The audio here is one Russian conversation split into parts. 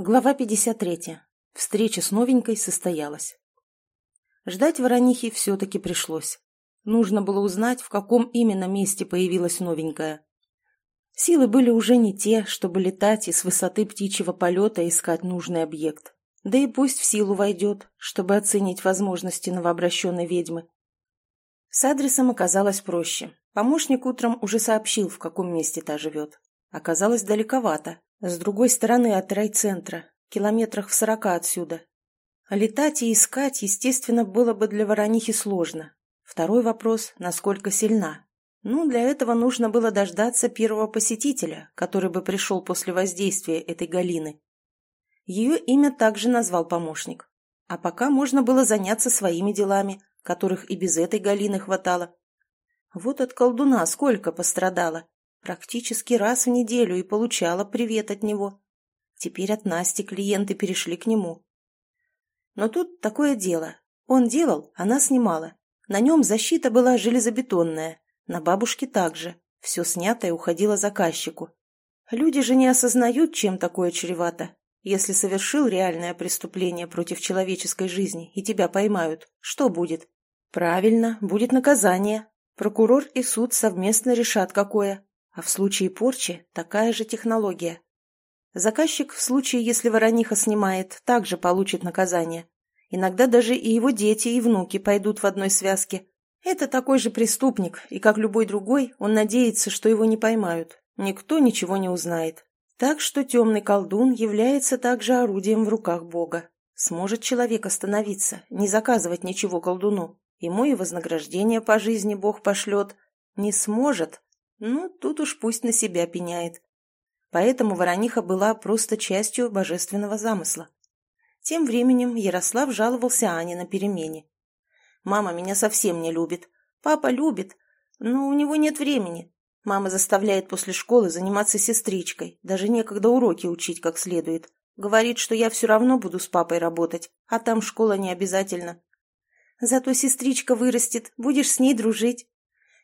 Глава 53. Встреча с новенькой состоялась. Ждать Воронихи все-таки пришлось. Нужно было узнать, в каком именно месте появилась новенькая. Силы были уже не те, чтобы летать и с высоты птичьего полета искать нужный объект. Да и пусть в силу войдет, чтобы оценить возможности новообращенной ведьмы. С адресом оказалось проще. Помощник утром уже сообщил, в каком месте та живет. Оказалось далековато, с другой стороны от райцентра, километрах в сорока отсюда. Летать и искать, естественно, было бы для Воронихи сложно. Второй вопрос – насколько сильна. Ну, для этого нужно было дождаться первого посетителя, который бы пришел после воздействия этой Галины. Ее имя также назвал помощник. А пока можно было заняться своими делами, которых и без этой Галины хватало. Вот от колдуна сколько пострадало. Практически раз в неделю и получала привет от него. Теперь от Насти клиенты перешли к нему. Но тут такое дело. Он делал, она снимала. На нем защита была железобетонная, на бабушке также. Все снятое уходило заказчику. Люди же не осознают, чем такое чревато. Если совершил реальное преступление против человеческой жизни и тебя поймают, что будет? Правильно, будет наказание. Прокурор и суд совместно решат, какое. А в случае порчи такая же технология. Заказчик в случае, если ворониха снимает, также получит наказание. Иногда даже и его дети и внуки пойдут в одной связке. Это такой же преступник, и как любой другой, он надеется, что его не поймают. Никто ничего не узнает. Так что темный колдун является также орудием в руках Бога. Сможет человек остановиться, не заказывать ничего колдуну. Ему и вознаграждение по жизни Бог пошлет. Не сможет, ну, тут уж пусть на себя пеняет. Поэтому Ворониха была просто частью божественного замысла. Тем временем Ярослав жаловался Ане на перемене. «Мама меня совсем не любит. Папа любит, но у него нет времени. Мама заставляет после школы заниматься сестричкой, даже некогда уроки учить как следует. Говорит, что я все равно буду с папой работать, а там школа не обязательно. Зато сестричка вырастет, будешь с ней дружить.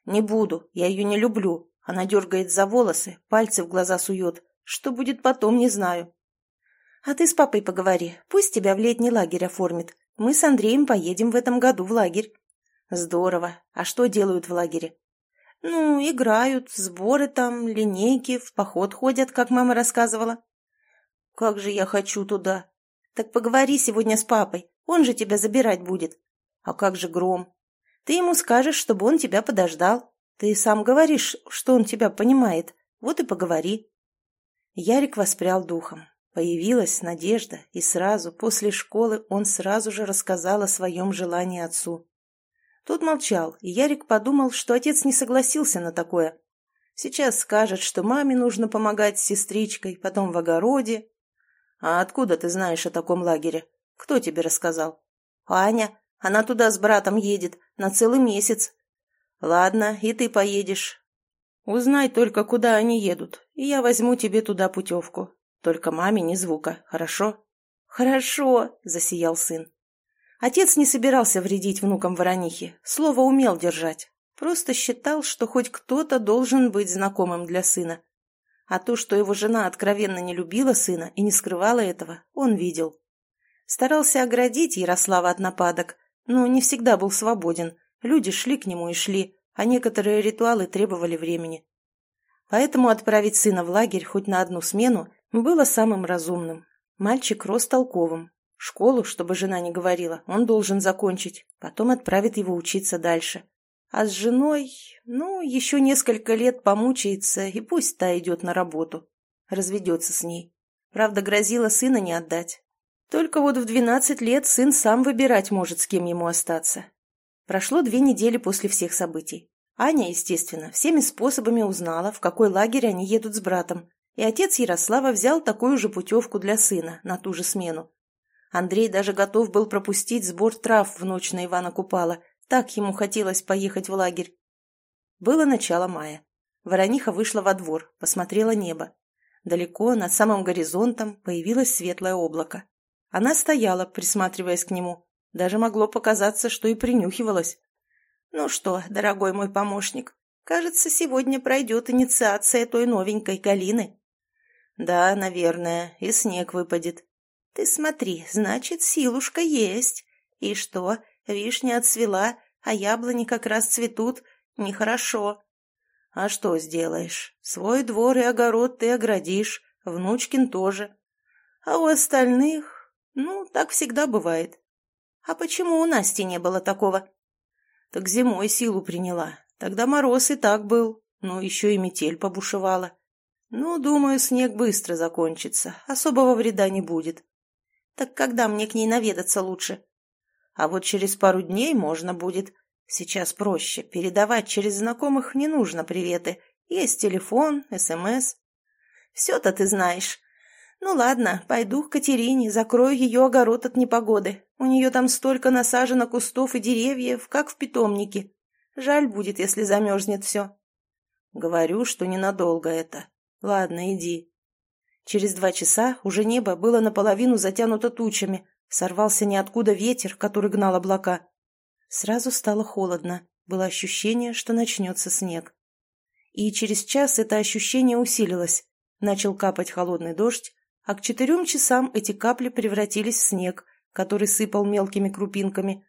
«Не буду, я ее не люблю. Она дергает за волосы, пальцы в глаза сует. Что будет потом, не знаю». «А ты с папой поговори, пусть тебя в летний лагерь оформит. Мы с Андреем поедем в этом году в лагерь». «Здорово. А что делают в лагере?» «Ну, играют, сборы там, линейки, в поход ходят, как мама рассказывала». «Как же я хочу туда!» «Так поговори сегодня с папой, он же тебя забирать будет». «А как же Гром? Ты ему скажешь, чтобы он тебя подождал. Ты сам говоришь, что он тебя понимает. Вот и поговори». Ярик воспрял духом. Появилась надежда, и сразу, после школы, он сразу же рассказал о своем желании отцу. Тот молчал, и Ярик подумал, что отец не согласился на такое. Сейчас скажет, что маме нужно помогать с сестричкой, потом в огороде. «А откуда ты знаешь о таком лагере? Кто тебе рассказал?» «Аня. Она туда с братом едет. На целый месяц. Ладно, и ты поедешь. Узнай только, куда они едут, и я возьму тебе туда путевку. Только маме ни звука, хорошо? Хорошо, засиял сын. Отец не собирался вредить внукам Воронихи, слово умел держать. Просто считал, что хоть кто-то должен быть знакомым для сына. А то, что его жена откровенно не любила сына и не скрывала этого, он видел. Старался оградить Ярослава от нападок, но не всегда был свободен. Люди шли к нему и шли, а некоторые ритуалы требовали времени. Поэтому отправить сына в лагерь хоть на одну смену было самым разумным. Мальчик рос толковым. Школу, чтобы жена не говорила, он должен закончить, потом отправит его учиться дальше. А с женой, ну, еще несколько лет помучается, и пусть та идет на работу. Разведется с ней. Правда, грозила сына не отдать. Только вот в двенадцать лет сын сам выбирать может, с кем ему остаться. Прошло две недели после всех событий. Аня, естественно, всеми способами узнала, в какой лагерь они едут с братом, и отец Ярослава взял такую же путевку для сына на ту же смену. Андрей даже готов был пропустить сбор трав в ночь на Ивана Купала, так ему хотелось поехать в лагерь. Было начало мая. Ворониха вышла во двор, посмотрела небо. Далеко, над самым горизонтом, появилось светлое облако. Она стояла, присматриваясь к нему. Даже могло показаться, что и принюхивалась. «Ну что, дорогой мой помощник, кажется, сегодня пройдет инициация той новенькой Галины». Да, наверное, и снег выпадет. Ты смотри, значит, силушка есть. И что, вишня отцвела, а яблони как раз цветут. Нехорошо. А что сделаешь? Свой двор и огород ты оградишь, внучкин тоже. А у остальных, ну, так всегда бывает. А почему у Насти не было такого? Так зимой силу приняла. Тогда мороз и так был, но еще и метель побушевала. Ну, думаю, снег быстро закончится, особого вреда не будет. Так когда мне к ней наведаться лучше? А вот через пару дней можно будет. Сейчас проще. Передавать через знакомых не нужно приветы. Есть телефон, СМС. Все-то ты знаешь. Ну ладно, пойду к Катерине, закрою ее огород от непогоды. У нее там столько насажено кустов и деревьев, как в питомнике. Жаль будет, если замерзнет все. Говорю, что ненадолго это. Ладно, иди. Через два часа уже небо было наполовину затянуто тучами. Сорвался ниоткуда ветер, который гнал облака. Сразу стало холодно. Было ощущение, что начнется снег. И через час это ощущение усилилось. Начал капать холодный дождь, а к четырем часам эти капли превратились в снег, который сыпал мелкими крупинками.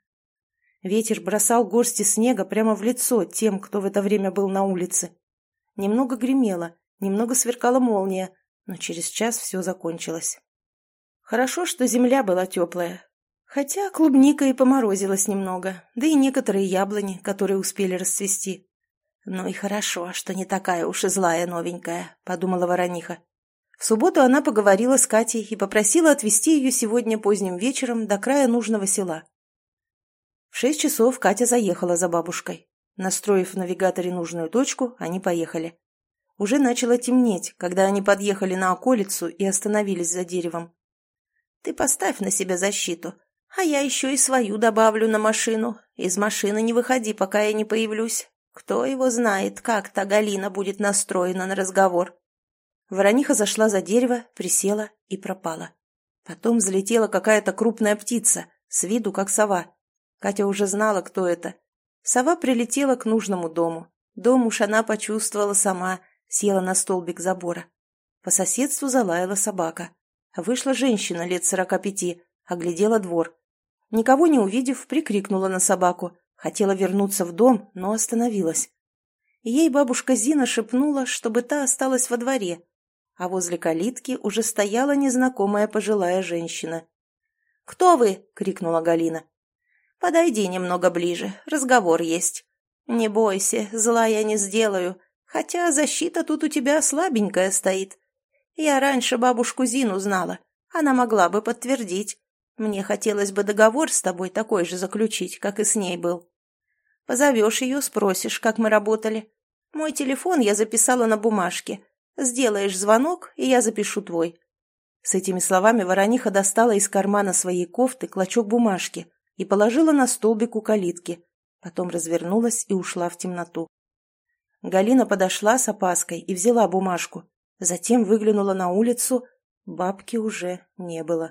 Ветер бросал горсти снега прямо в лицо тем, кто в это время был на улице. Немного гремело, немного сверкала молния, но через час все закончилось. Хорошо, что земля была теплая. Хотя клубника и поморозилась немного, да и некоторые яблони, которые успели расцвести. «Ну и хорошо, что не такая уж и злая новенькая», — подумала Ворониха. В субботу она поговорила с Катей и попросила отвезти ее сегодня поздним вечером до края нужного села. В шесть часов Катя заехала за бабушкой. Настроив в навигаторе нужную точку, они поехали. Уже начало темнеть, когда они подъехали на околицу и остановились за деревом. «Ты поставь на себя защиту, а я еще и свою добавлю на машину. Из машины не выходи, пока я не появлюсь. Кто его знает, как та Галина будет настроена на разговор». Ворониха зашла за дерево, присела и пропала. Потом взлетела какая-то крупная птица, с виду как сова. Катя уже знала, кто это. Сова прилетела к нужному дому. Дом уж она почувствовала сама, села на столбик забора. По соседству залаяла собака. Вышла женщина лет сорока пяти, оглядела двор. Никого не увидев, прикрикнула на собаку. Хотела вернуться в дом, но остановилась. Ей бабушка Зина шепнула, чтобы та осталась во дворе, а возле калитки уже стояла незнакомая пожилая женщина. «Кто вы?» — крикнула Галина. Подойди немного ближе, разговор есть. Не бойся, зла я не сделаю, хотя защита тут у тебя слабенькая стоит. Я раньше бабушку Зину знала, она могла бы подтвердить. Мне хотелось бы договор с тобой такой же заключить, как и с ней был. Позовешь ее, спросишь, как мы работали. Мой телефон я записала на бумажке. Сделаешь звонок, и я запишу твой». С этими словами ворониха достала из кармана своей кофты клочок бумажки, и положила на столбик у калитки, потом развернулась и ушла в темноту. Галина подошла с опаской и взяла бумажку, затем выглянула на улицу, бабки уже не было.